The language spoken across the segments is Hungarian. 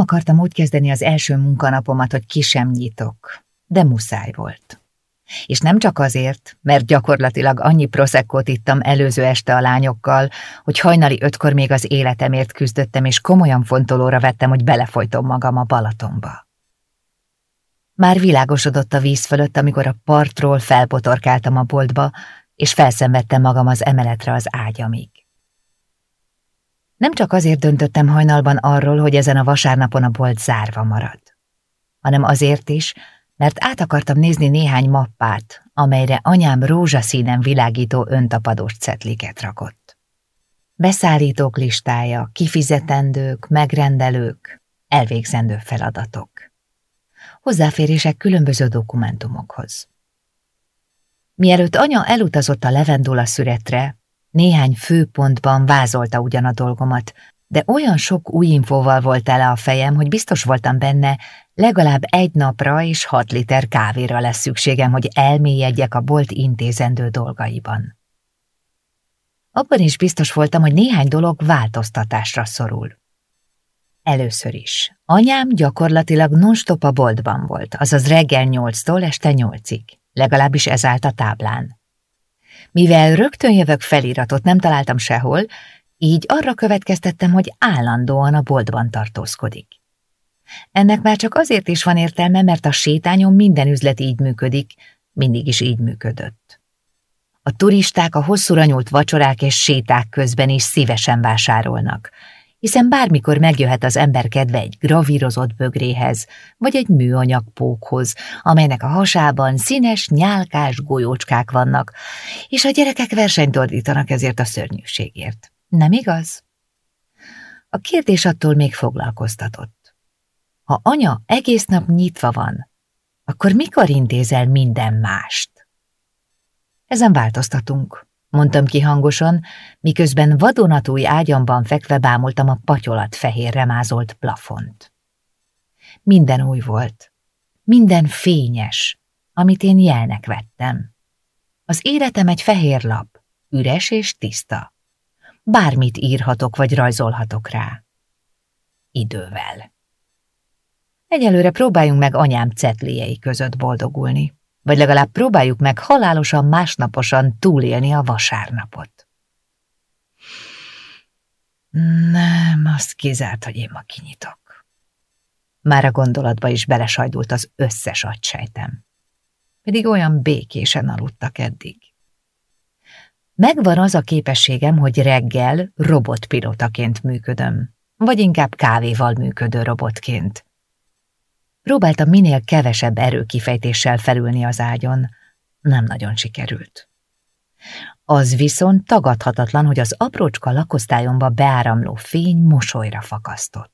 akartam úgy kezdeni az első munkanapomat, hogy ki sem nyitok, de muszáj volt. És nem csak azért, mert gyakorlatilag annyi proszekkót ittam előző este a lányokkal, hogy hajnali ötkor még az életemért küzdöttem, és komolyan fontolóra vettem, hogy belefolytom magam a Balatonba. Már világosodott a víz fölött, amikor a partról felpotorkáltam a boltba, és felszenvedtem magam az emeletre az ágyamig. Nem csak azért döntöttem hajnalban arról, hogy ezen a vasárnapon a bolt zárva marad, hanem azért is, mert át akartam nézni néhány mappát, amelyre anyám rózsaszínen világító öntapadós cetliket rakott. Beszállítók listája, kifizetendők, megrendelők, elvégzendő feladatok. Hozzáférések különböző dokumentumokhoz. Mielőtt anya elutazott a levendula szüretre, néhány főpontban vázolta ugyan a dolgomat, de olyan sok új infóval volt tele a fejem, hogy biztos voltam benne, legalább egy napra és hat liter kávéra lesz szükségem, hogy elmélyedjek a bolt intézendő dolgaiban. Abban is biztos voltam, hogy néhány dolog változtatásra szorul. Először is. Anyám gyakorlatilag non-stop a boltban volt, azaz reggel nyolctól este nyolcig. Legalábbis ez állt a táblán. Mivel rögtön jövök feliratot nem találtam sehol, így arra következtettem, hogy állandóan a boltban tartózkodik. Ennek már csak azért is van értelme, mert a sétányon minden üzlet így működik, mindig is így működött. A turisták a hosszúra nyúlt vacsorák és séták közben is szívesen vásárolnak, hiszen bármikor megjöhet az ember kedve egy gravírozott bögréhez, vagy egy műanyag pókhoz, amelynek a hasában színes, nyálkás golyócskák vannak, és a gyerekek versenyt ordítanak ezért a szörnyűségért. Nem igaz? A kérdés attól még foglalkoztatott. Ha anya egész nap nyitva van, akkor mikor intézel minden mást? Ezen változtatunk, mondtam ki hangosan, miközben vadonatúj ágyamban fekve bámultam a patyolat fehérre mázolt plafont. Minden új volt, minden fényes, amit én jelnek vettem. Az életem egy fehér lap, üres és tiszta. Bármit írhatok vagy rajzolhatok rá. Idővel. Egyelőre próbáljunk meg anyám cetliei között boldogulni vagy legalább próbáljuk meg halálosan másnaposan túlélni a vasárnapot. Nem, azt kizárt, hogy én ma kinyitok. Már a gondolatba is belesajdult az összes agysejtem. Pedig olyan békésen aludtak eddig. Megvan az a képességem, hogy reggel robotpilotaként működöm, vagy inkább kávéval működő robotként. Próbáltam minél kevesebb erőkifejtéssel felülni az ágyon. Nem nagyon sikerült. Az viszont tagadhatatlan, hogy az aprócska lakosztályomba beáramló fény mosolyra fakasztott.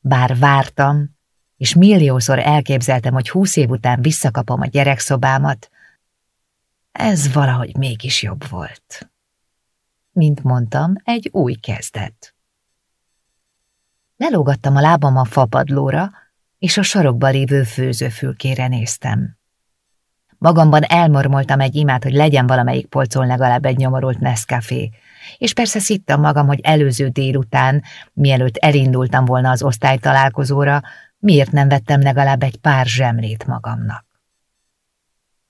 Bár vártam, és milliószor elképzeltem, hogy húsz év után visszakapom a gyerekszobámat, ez valahogy mégis jobb volt. Mint mondtam, egy új kezdet. Lelógattam a lábam a fapadlóra, és a sarokba lévő főzőfülkére néztem. Magamban elmormoltam egy imát, hogy legyen valamelyik polcon legalább egy nyomorult Nescafé, és persze szittam magam, hogy előző délután, mielőtt elindultam volna az osztálytalálkozóra, miért nem vettem legalább egy pár zsemlét magamnak.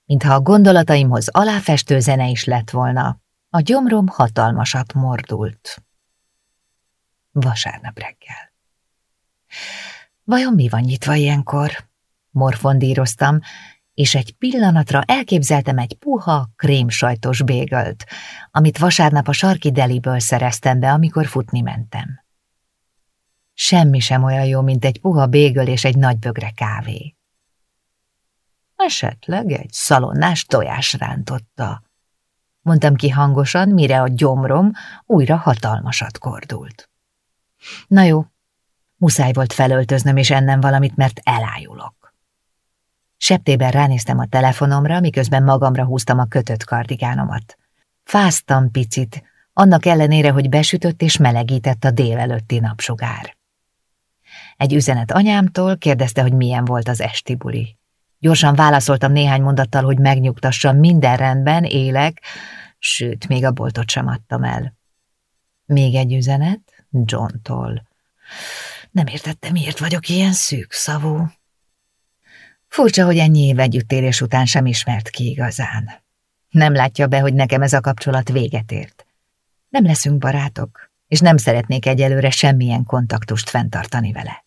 Mintha a gondolataimhoz aláfestő zene is lett volna, a gyomrom hatalmasat mordult. Vasárnap reggel. Vajon mi van nyitva ilyenkor? Morfondíroztam, és egy pillanatra elképzeltem egy puha, krémsajtos bégölt, amit vasárnap a sarki deliből szereztem be, amikor futni mentem. Semmi sem olyan jó, mint egy puha bégöl és egy nagy bögre kávé. Esetleg egy szalonnás tojás rántotta. Mondtam ki hangosan, mire a gyomrom újra hatalmasat kordult. Na jó, Muszáj volt felöltöznöm és ennem valamit, mert elájulok. Septében ránéztem a telefonomra, miközben magamra húztam a kötött kardigánomat. Fáztam picit, annak ellenére, hogy besütött és melegített a délelőtti napsugár. Egy üzenet anyámtól kérdezte, hogy milyen volt az esti buli. Gyorsan válaszoltam néhány mondattal, hogy megnyugtassam, minden rendben, élek, sőt, még a boltot sem adtam el. Még egy üzenet John-tól. Nem értette, miért vagyok ilyen szűk szavú. Furcsa, hogy ennyi év együttélés után sem ismert ki igazán. Nem látja be, hogy nekem ez a kapcsolat véget ért. Nem leszünk barátok, és nem szeretnék egyelőre semmilyen kontaktust fenntartani vele.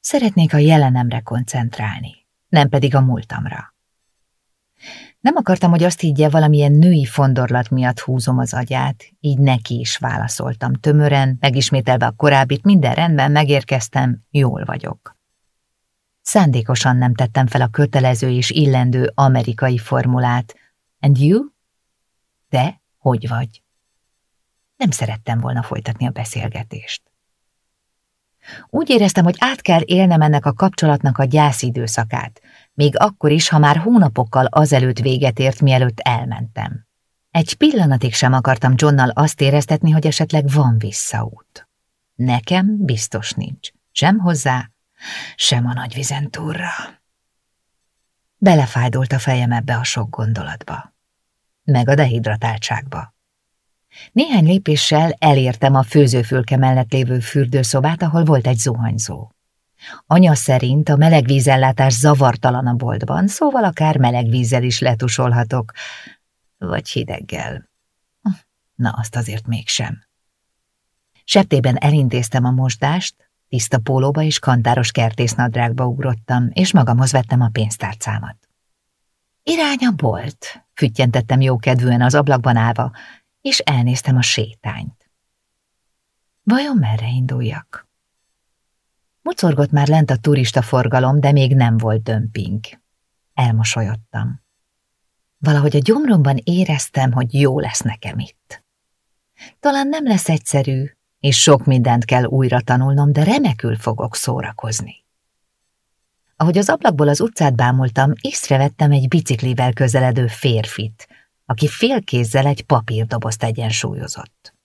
Szeretnék a jelenemre koncentrálni, nem pedig a múltamra. Nem akartam, hogy azt higgye, valamilyen női fondorlat miatt húzom az agyát, így neki is válaszoltam tömören, megismételve a korábbit, minden rendben, megérkeztem, jól vagyok. Szándékosan nem tettem fel a kötelező és illendő amerikai formulát. And you? Te hogy vagy? Nem szerettem volna folytatni a beszélgetést. Úgy éreztem, hogy át kell élnem ennek a kapcsolatnak a gyászidőszakát, még akkor is, ha már hónapokkal azelőtt véget ért, mielőtt elmentem. Egy pillanatig sem akartam Johnnal azt éreztetni, hogy esetleg van visszaút. Nekem biztos nincs. Sem hozzá, sem a nagy vizentúrra. Belefájdult a fejem ebbe a sok gondolatba. Meg a dehidratáltságba. Néhány lépéssel elértem a főzőfülke mellett lévő fürdőszobát, ahol volt egy zuhanyzó. Anya szerint a melegvízellátás zavartalan a boltban, szóval akár melegvízzel is letusolhatok, vagy hideggel. Na, azt azért mégsem. Septében elintéztem a mosdást, tiszta pólóba és kantáros kertésznadrágba ugrottam, és magamhoz vettem a pénztárcámat. Irány a bolt, füttyentettem jókedvűen az ablakban állva, és elnéztem a sétányt. Vajon merre induljak? Mocorgott már lent a turista forgalom, de még nem volt dömping. Elmosolyodtam. Valahogy a gyomromban éreztem, hogy jó lesz nekem itt. Talán nem lesz egyszerű, és sok mindent kell újra tanulnom, de remekül fogok szórakozni. Ahogy az ablakból az utcát bámultam, észrevettem egy biciklivel közeledő férfit, aki félkézzel egy papírdobozt egyensúlyozott.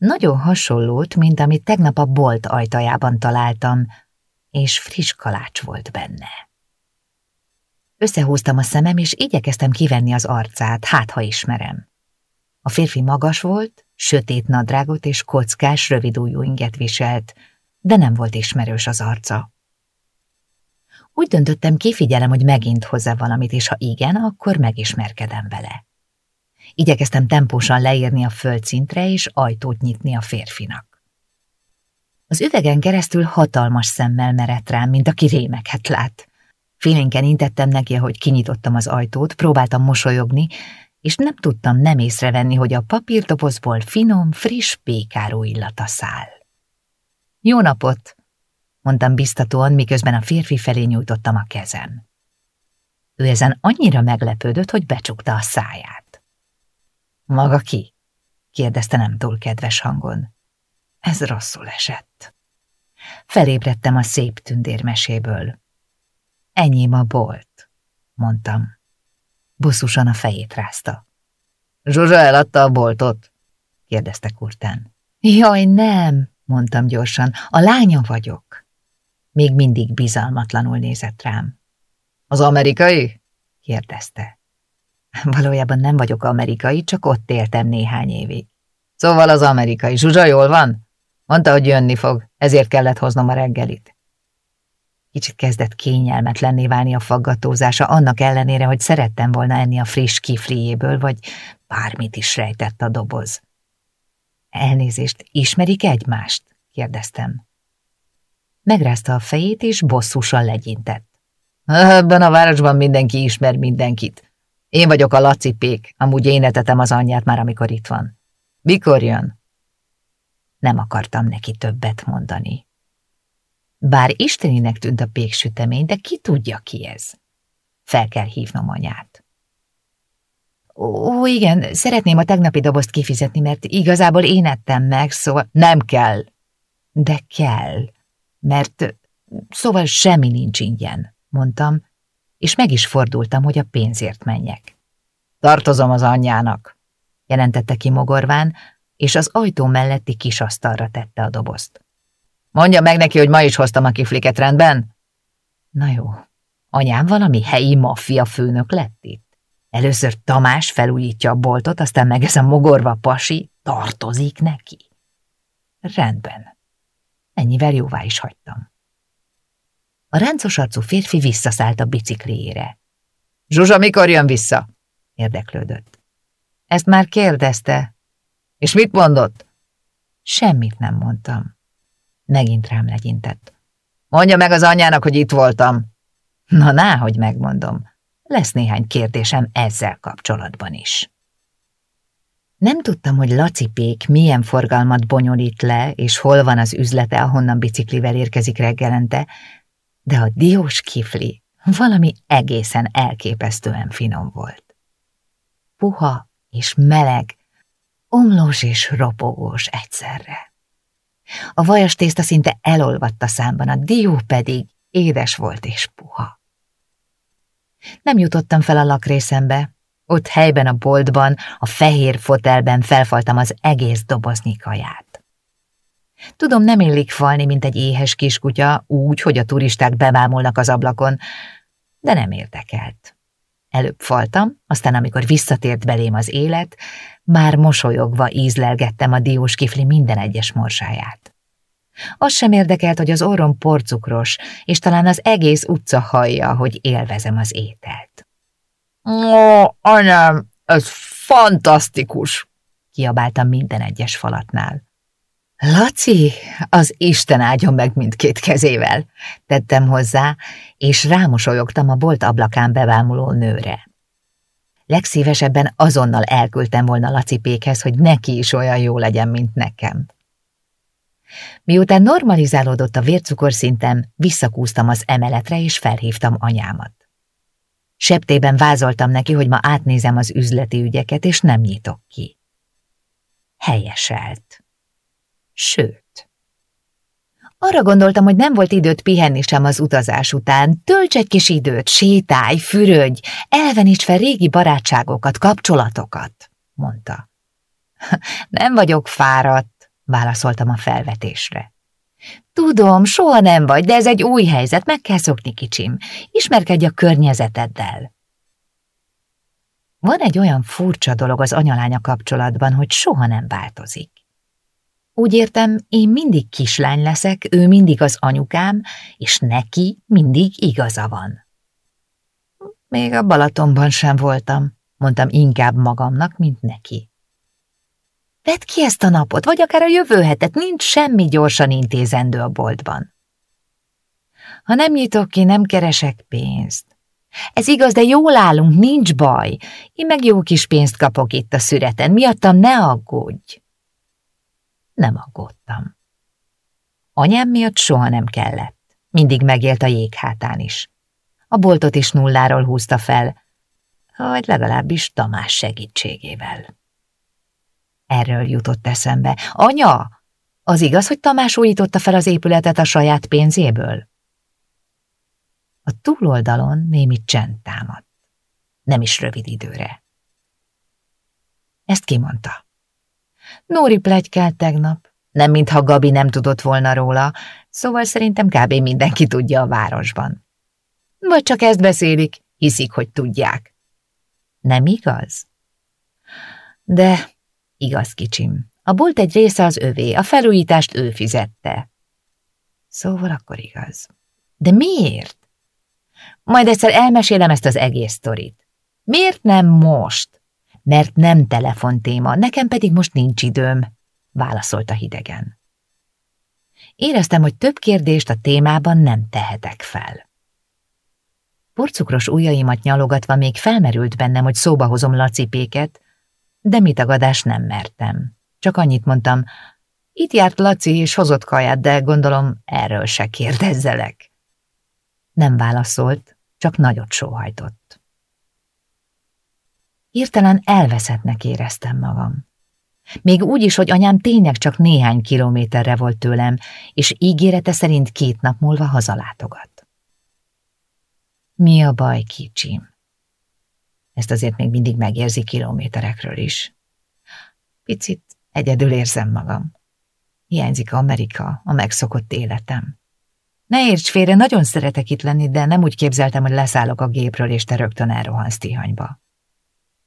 Nagyon hasonlót, mint amit tegnap a bolt ajtajában találtam, és friss kalács volt benne. Összehúztam a szemem, és igyekeztem kivenni az arcát, hát ha ismerem. A férfi magas volt, sötét nadrágot és kockás, rövidújú inget viselt, de nem volt ismerős az arca. Úgy döntöttem, kifigyelem, hogy megint hozzá valamit, és ha igen, akkor megismerkedem vele. Igyekeztem tempósan leírni a földszintre, és ajtót nyitni a férfinak. Az üvegen keresztül hatalmas szemmel merett rám, mint aki rémeket lát. Félénken intettem neki, hogy kinyitottam az ajtót, próbáltam mosolyogni, és nem tudtam nem észrevenni, hogy a papírdobozból finom, friss pékáró illata száll. Jó napot! mondtam biztatóan, miközben a férfi felé nyújtottam a kezem. Ő ezen annyira meglepődött, hogy becsukta a száját. Maga ki? kérdezte nem túl kedves hangon. Ez rosszul esett. Felébredtem a szép tündérmeséből. Enyém a bolt, mondtam. Buszusan a fejét rázta. Zsuzsa eladta a boltot? kérdezte Kurtán. Jaj, nem, mondtam gyorsan, a lánya vagyok. Még mindig bizalmatlanul nézett rám. Az amerikai? kérdezte. Valójában nem vagyok amerikai, csak ott éltem néhány évig. Szóval az amerikai. Zsuzsa jól van? Mondta, hogy jönni fog, ezért kellett hoznom a reggelit. Kicsit kezdett kényelmetlenné válni a faggatózása, annak ellenére, hogy szerettem volna enni a friss kifliéből, vagy bármit is rejtett a doboz. Elnézést, ismerik egymást? kérdeztem. Megrázta a fejét, és bosszusan legyintett. Ebben a városban mindenki ismer mindenkit. Én vagyok a Laci Pék, amúgy én etetem az anyját már, amikor itt van. Mikor jön? Nem akartam neki többet mondani. Bár isteninek tűnt a péksütemény, de ki tudja ki ez? Fel kell hívnom anyát. Ó, igen, szeretném a tegnapi dobozt kifizetni, mert igazából én ettem meg, szóval nem kell. De kell, mert szóval semmi nincs ingyen, mondtam, és meg is fordultam, hogy a pénzért menjek. Tartozom az anyjának, jelentette ki mogorván, és az ajtó melletti kis asztalra tette a dobozt. Mondja meg neki, hogy ma is hoztam a kifliket rendben? Na jó, anyám valami helyi maffia főnök lett itt. Először Tamás felújítja a boltot, aztán meg ez a mogorva pasi tartozik neki. Rendben. Ennyivel jóvá is hagytam. A ráncos arcú férfi visszaszállt a bicikliére. Zsuzsa mikor jön vissza? érdeklődött. Ezt már kérdezte. És mit mondott? Semmit nem mondtam. Megint rám legyintett. Mondja meg az anyjának, hogy itt voltam. Na, náhogy megmondom. Lesz néhány kérdésem ezzel kapcsolatban is. Nem tudtam, hogy Laci Pék milyen forgalmat bonyolít le, és hol van az üzlete, ahonnan biciklivel érkezik reggelente, de a diós kifli valami egészen elképesztően finom volt. Puha és meleg, omlós és ropogós egyszerre. A vajas tészta szinte elolvadt a számban, a dió pedig édes volt és puha. Nem jutottam fel a lakrészembe, ott helyben a boltban, a fehér fotelben felfaltam az egész doboznyi kaját. Tudom, nem illik falni, mint egy éhes kiskutya, úgy, hogy a turisták bevámolnak az ablakon, de nem érdekelt. Előbb faltam, aztán amikor visszatért belém az élet, már mosolyogva ízlelgettem a diós kifli minden egyes morsáját. Az sem érdekelt, hogy az orrom porcukros, és talán az egész utca hallja, hogy élvezem az ételt. Ó, anyám, ez fantasztikus! kiabáltam minden egyes falatnál. Laci, az Isten áldjon meg mindkét kezével, tettem hozzá, és rámosolyogtam a bolt ablakán bevámuló nőre. Legszívesebben azonnal elküldtem volna Laci Pékhez, hogy neki is olyan jó legyen, mint nekem. Miután normalizálódott a vércukorszintem, visszakúztam az emeletre, és felhívtam anyámat. Septében vázoltam neki, hogy ma átnézem az üzleti ügyeket, és nem nyitok ki. Helyeselt. Sőt. Arra gondoltam, hogy nem volt időt pihenni sem az utazás után. Tölts egy kis időt, sétálj, fürödj, elveníts fel régi barátságokat, kapcsolatokat, mondta. Nem vagyok fáradt, válaszoltam a felvetésre. Tudom, soha nem vagy, de ez egy új helyzet, meg kell szokni, kicsim. Ismerkedj a környezeteddel. Van egy olyan furcsa dolog az anyalánya kapcsolatban, hogy soha nem változik. Úgy értem, én mindig kislány leszek, ő mindig az anyukám, és neki mindig igaza van. Még a Balatonban sem voltam, mondtam inkább magamnak, mint neki. Vedd ki ezt a napot, vagy akár a jövő hetet, nincs semmi gyorsan intézendő a boltban. Ha nem nyitok ki, nem keresek pénzt. Ez igaz, de jól állunk, nincs baj. Én meg jó kis pénzt kapok itt a szüreten, miattam ne aggódj. Nem aggódtam. Anyám miatt soha nem kellett. Mindig megélt a jéghátán is. A boltot is nulláról húzta fel, vagy legalábbis Tamás segítségével. Erről jutott eszembe. Anya, az igaz, hogy Tamás újította fel az épületet a saját pénzéből? A túloldalon némi csend támadt. Nem is rövid időre. Ezt kimondta. Nóri plegykált tegnap, nem mintha Gabi nem tudott volna róla, szóval szerintem kb. mindenki tudja a városban. Vagy csak ezt beszélik, hiszik, hogy tudják. Nem igaz? De Igaz, kicsim. A bolt egy része az övé, a felújítást ő fizette. Szóval akkor igaz. De miért? Majd egyszer elmesélem ezt az egész sztorit. Miért nem most? Mert nem telefontéma, nekem pedig most nincs időm, válaszolta hidegen. Éreztem, hogy több kérdést a témában nem tehetek fel. Porcukros ujjaimat nyalogatva még felmerült bennem, hogy szóba hozom Lacipéket, de mit tagadás nem mertem. Csak annyit mondtam, itt járt Laci és hozott kaját, de gondolom erről se kérdezzelek. Nem válaszolt, csak nagyot sóhajtott. Hirtelen elveszettnek éreztem magam. Még úgy is, hogy anyám tényleg csak néhány kilométerre volt tőlem, és ígérete szerint két nap múlva hazalátogat. Mi a baj, kicsim? Ezt azért még mindig megérzi kilométerekről is. Picit egyedül érzem magam. Hiányzik Amerika, a megszokott életem. Ne érts félre, nagyon szeretek itt lenni, de nem úgy képzeltem, hogy leszállok a gépről, és te rögtön elrohansz Tihanyba.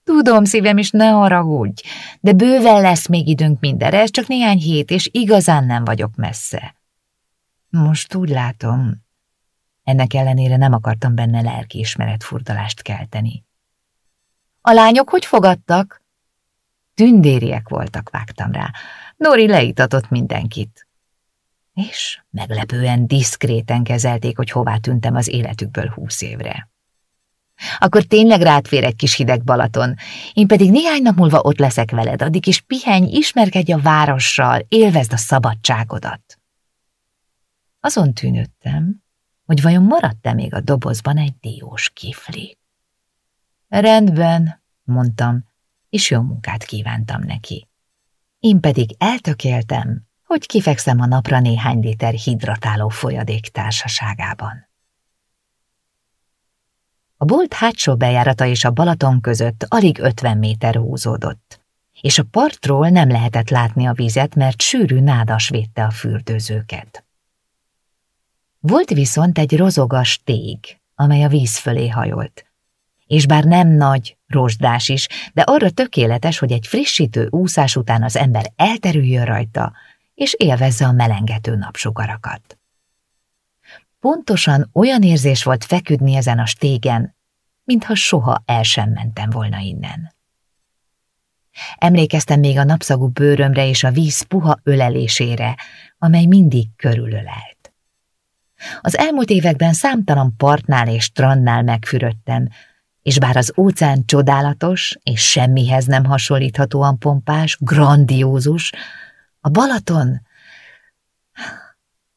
Tudom, szívem is, ne haragudj, de bőven lesz még időnk mindenre, ez csak néhány hét, és igazán nem vagyok messze. Most úgy látom, ennek ellenére nem akartam benne lelkiismeret furdalást kelteni. A lányok hogy fogadtak? Tündériek voltak, vágtam rá. Nori leítatott mindenkit. És meglepően diszkréten kezelték, hogy hová tűntem az életükből húsz évre. Akkor tényleg rátfér egy kis hideg Balaton, én pedig néhány nap múlva ott leszek veled, addig is pihenj, ismerkedj a várossal, élvezd a szabadságodat. Azon tűnődtem, hogy vajon maradt-e még a dobozban egy diós kifli. Rendben, mondtam, és jó munkát kívántam neki. Én pedig eltökéltem, hogy kifekszem a napra néhány liter hidratáló folyadék társaságában. A bolt hátsó bejárata és a Balaton között alig 50 méter húzódott, és a partról nem lehetett látni a vizet, mert sűrű nádas védte a fürdőzőket. Volt viszont egy rozogas tég, amely a víz fölé hajolt, és bár nem nagy, rozsdás is, de arra tökéletes, hogy egy frissítő úszás után az ember elterüljön rajta, és élvezze a melengető napsugarakat. Pontosan olyan érzés volt feküdni ezen a stégen, mintha soha el sem mentem volna innen. Emlékeztem még a napszagú bőrömre és a víz puha ölelésére, amely mindig körülölelt. Az elmúlt években számtalan partnál és strandnál megfürödtem, és bár az óceán csodálatos és semmihez nem hasonlíthatóan pompás, grandiózus, a Balaton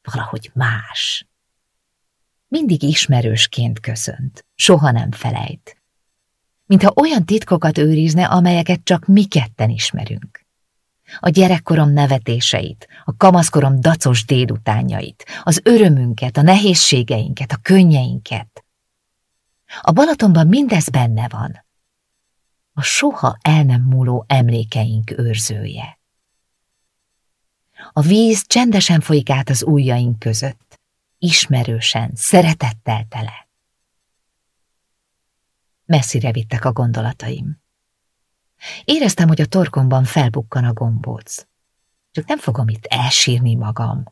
valahogy más. Mindig ismerősként köszönt, soha nem felejt. Mintha olyan titkokat őrizne, amelyeket csak mi ketten ismerünk. A gyerekkorom nevetéseit, a kamaszkorom dacos délutánjait, az örömünket, a nehézségeinket, a könnyeinket. A Balatonban mindez benne van. A soha el nem múló emlékeink őrzője. A víz csendesen folyik át az ujjaink között, ismerősen, szeretettel tele. Messzire vittek a gondolataim. Éreztem, hogy a torkomban felbukkan a gombóc. Csak nem fogom itt elsírni magam.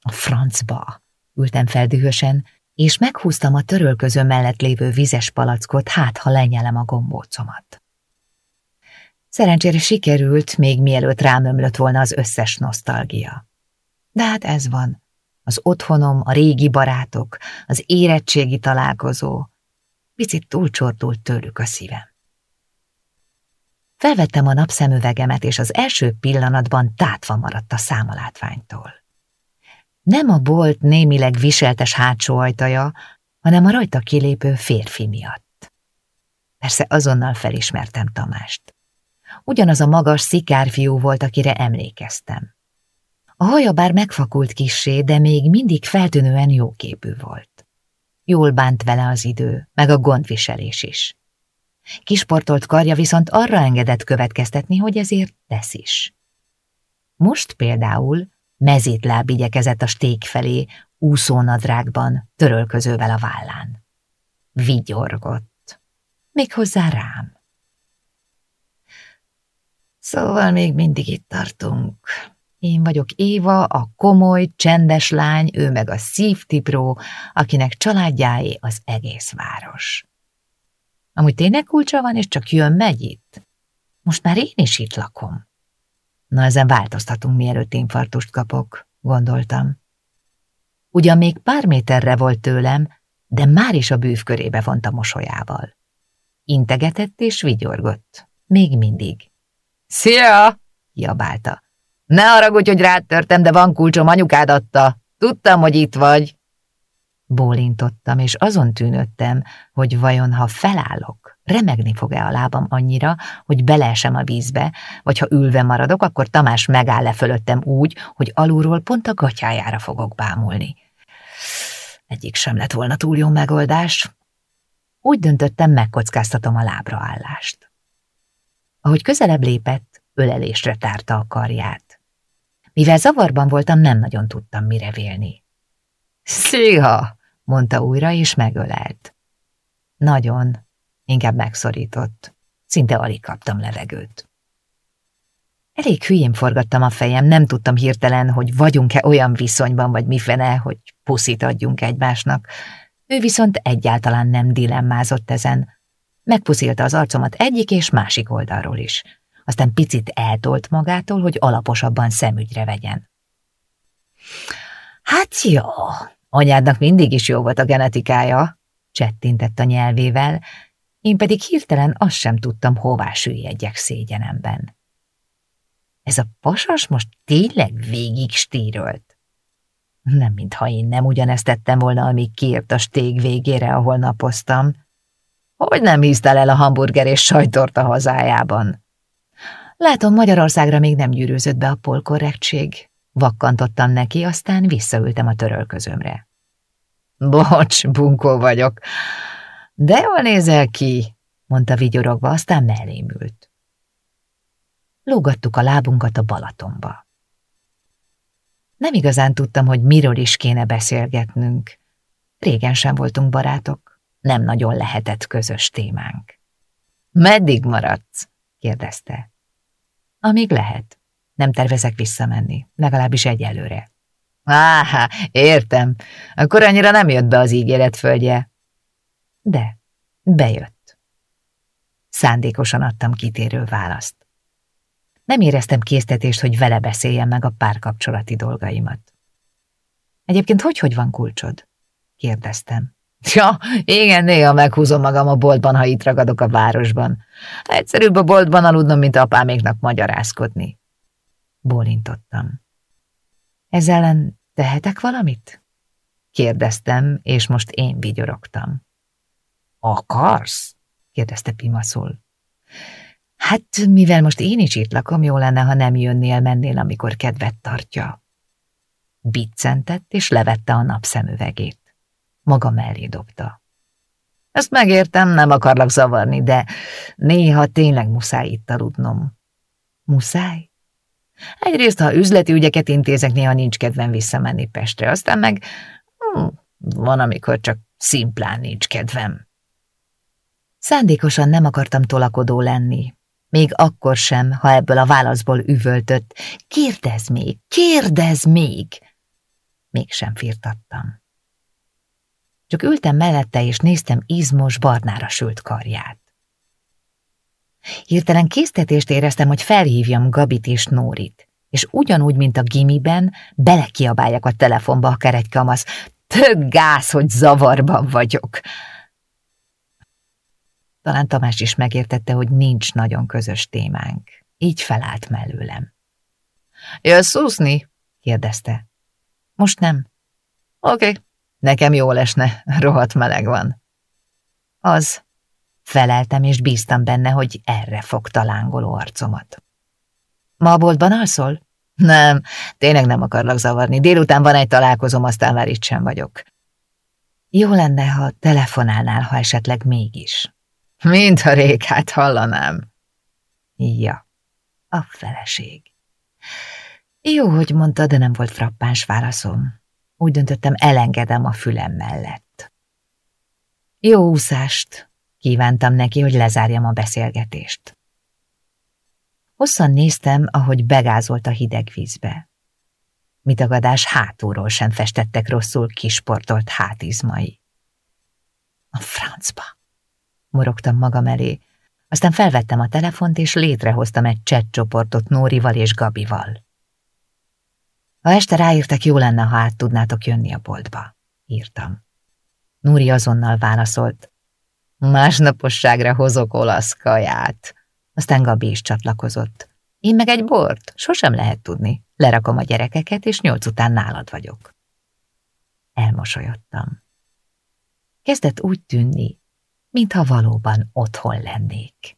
A francba, ültem fel dühösen, és meghúztam a törölköző mellett lévő vizes palackot, hát ha lenyelem a gombócomat. Szerencsére sikerült, még mielőtt rám ömlött volna az összes nosztalgia. De hát ez van. Az otthonom, a régi barátok, az érettségi találkozó. Picit túlcsordult tőlük a szívem. Felvettem a napszemüvegemet, és az első pillanatban tátva maradt a számalátványtól. Nem a bolt némileg viseltes hátsó ajtaja, hanem a rajta kilépő férfi miatt. Persze azonnal felismertem Tamást. Ugyanaz a magas szikárfiú volt, akire emlékeztem. A haja bár megfakult kissé, de még mindig feltűnően jóképű volt. Jól bánt vele az idő, meg a gondviselés is. Kisportolt karja viszont arra engedett következtetni, hogy ezért tesz is. Most például mezítláb igyekezett a sték felé, úszónadrágban, törölközővel a vállán. Vigyorgott. Méghozzá rám. Szóval még mindig itt tartunk. Én vagyok Éva, a komoly, csendes lány, ő meg a szívtipró, akinek családjáé az egész város. Amúgy tényleg kulcsa van, és csak jön-megy itt? Most már én is itt lakom. Na, ezen változtatunk, mielőtt infartust kapok, gondoltam. Ugyan még pár méterre volt tőlem, de már is a bűv körébe vont a mosolyával. Integetett és vigyorgott. Még mindig. Szia! jabálta. Ne haragudj, hogy rád törtem, de van kulcsom, anyukád adta. Tudtam, hogy itt vagy. Bólintottam, és azon tűnöttem, hogy vajon ha felállok, remegni fog-e a lábam annyira, hogy beleesem a vízbe, vagy ha ülve maradok, akkor Tamás megáll le fölöttem úgy, hogy alulról pont a gatyájára fogok bámulni. Egyik sem lett volna túl jó megoldás. Úgy döntöttem, megkockáztatom a lábraállást. Ahogy közelebb lépett, ölelésre tárta a karját. Mivel zavarban voltam, nem nagyon tudtam mire vélni. Szia! mondta újra, és megölelt. Nagyon, inkább megszorított. Szinte alig kaptam levegőt. Elég hülyén forgattam a fejem, nem tudtam hirtelen, hogy vagyunk-e olyan viszonyban, vagy mifene, hogy puszit adjunk egymásnak. Ő viszont egyáltalán nem dilemmázott ezen. Megpuszilta az arcomat egyik és másik oldalról is. Aztán picit eltolt magától, hogy alaposabban szemügyre vegyen. Hát jó, anyádnak mindig is jó volt a genetikája, csettintett a nyelvével, én pedig hirtelen azt sem tudtam, hová süllyedjek szégyenemben. Ez a pasas most tényleg végig stírölt. Nem, mintha én nem ugyanezt tettem volna, amíg kiírt a stég végére, ahol napoztam. Hogy nem hisztel el a hamburger és sajtort a hazájában? Látom, Magyarországra még nem gyűrűzött be a polkorrektség. Vakkantottam neki, aztán visszaültem a törölközömre. Bocs, bunkó vagyok. De jól nézel ki, mondta vigyorogva, aztán mellém ült. Lógattuk a lábunkat a Balatonba. Nem igazán tudtam, hogy miről is kéne beszélgetnünk. Régen sem voltunk barátok, nem nagyon lehetett közös témánk. Meddig maradsz? kérdezte. Amíg lehet. Nem tervezek visszamenni, legalábbis egyelőre. Áhá, értem. Akkor annyira nem jött be az ígéret földje. De, bejött. Szándékosan adtam kitérő választ. Nem éreztem késztetést, hogy vele beszéljem meg a párkapcsolati dolgaimat. Egyébként hogy-hogy van kulcsod? kérdeztem. Ja, igen, néha meghúzom magam a boltban, ha itt ragadok a városban. Egyszerűbb a boltban aludnom, mint apáméknak magyarázkodni. Bólintottam. Ez ellen tehetek valamit? Kérdeztem, és most én vigyorogtam. Akarsz? kérdezte Pimaszul. Hát, mivel most én is itt lakom, jó lenne, ha nem jönnél, mennél, amikor kedvet tartja. Biccentett, és levette a napszemüvegét. Maga mellé dobta. Ezt megértem, nem akarlak zavarni, de néha tényleg muszáj itt aludnom. Muszáj? Egyrészt, ha üzleti ügyeket intézek, néha nincs kedvem visszamenni Pestre, aztán meg hm, van, amikor csak szimplán nincs kedvem. Szándékosan nem akartam tolakodó lenni, még akkor sem, ha ebből a válaszból üvöltött. Kérdezz még, kérdezz még! Mégsem firtattam. Csak ültem mellette, és néztem izmos, barnára sült karját. Hirtelen késztetést éreztem, hogy felhívjam Gabit és Nórit, és ugyanúgy, mint a gimiben, belekiabáljak a telefonba a keregykamasz. Tök gáz, hogy zavarban vagyok. Talán Tamás is megértette, hogy nincs nagyon közös témánk. Így felállt mellőlem. Jössz úszni? kérdezte. Most nem. Oké, okay. Nekem jól esne, rohadt meleg van. Az. Feleltem, és bíztam benne, hogy erre fog talángoló arcomat. Ma a boltban alszol? Nem, tényleg nem akarlak zavarni. Délután van egy találkozom, aztán már itt sem vagyok. Jó lenne, ha telefonálnál, ha esetleg mégis. Mint a rékát hallanám. Ja, a feleség. Jó, hogy mondta, de nem volt frappáns válaszom. Úgy döntöttem, elengedem a fülem mellett. Jó úszást, kívántam neki, hogy lezárjam a beszélgetést. Hosszan néztem, ahogy begázolt a hideg vízbe. Mitagadás hátulról sem festettek rosszul kisportolt hátizmai. A francba! morogtam magam elé. Aztán felvettem a telefont, és létrehoztam egy chatcsoportot Nórival és Gabival. Ha este ráírtak, jó lenne, ha át tudnátok jönni a boltba, írtam. Nóri azonnal válaszolt. Másnaposságra hozok olasz kaját. Aztán Gabi is csatlakozott. Én meg egy bort, sosem lehet tudni. Lerakom a gyerekeket, és nyolc után nálad vagyok. Elmosolyodtam. Kezdett úgy tűnni, mintha valóban otthon lennék.